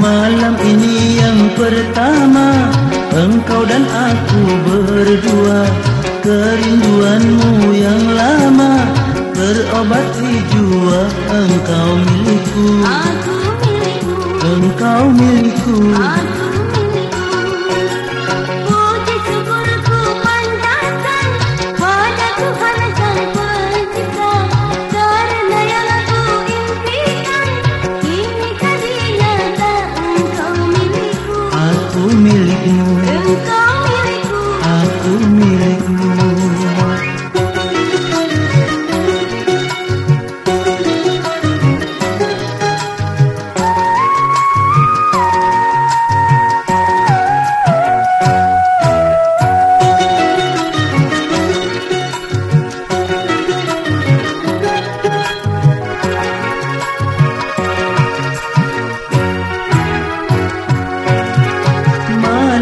Malam ini yang pertama Engkau dan aku berdua. Kerinduanmu yang lama Terobati jua Engkau milikku. Aku milikmu. Engkau milikku. Aku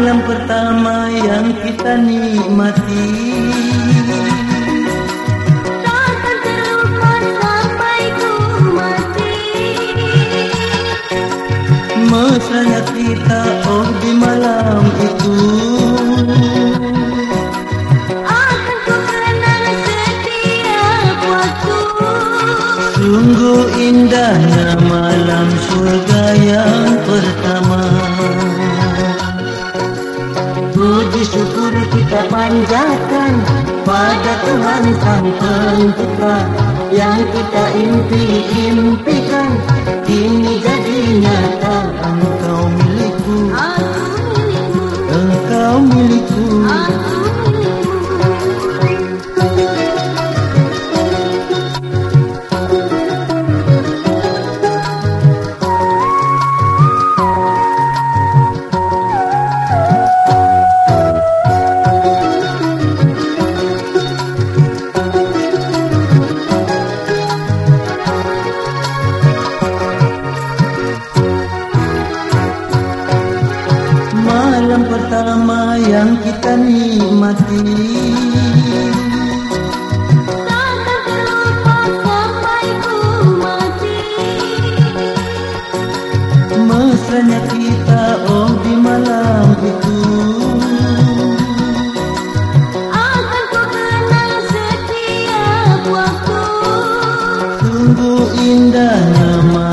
malam pertama yang kita nikmati. Takkan terlupa sampai ku mati. Mesranya kita oh di malam itu. Akan ku kenang setiap waktu Sungguh indahnya kita panjatkan pada Tuhan Sang Pencipta yang kita impi-impikan kini jadi nyata malam pertama yang kita nikmati. Takkan terlupa sampai ku mati. Mesranya kita oh di malam itu. Akan ku kenang setiap waktu. Sungguh indahnya malam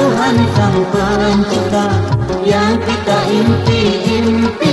Tuhan sang pencipta yang kita impi-impi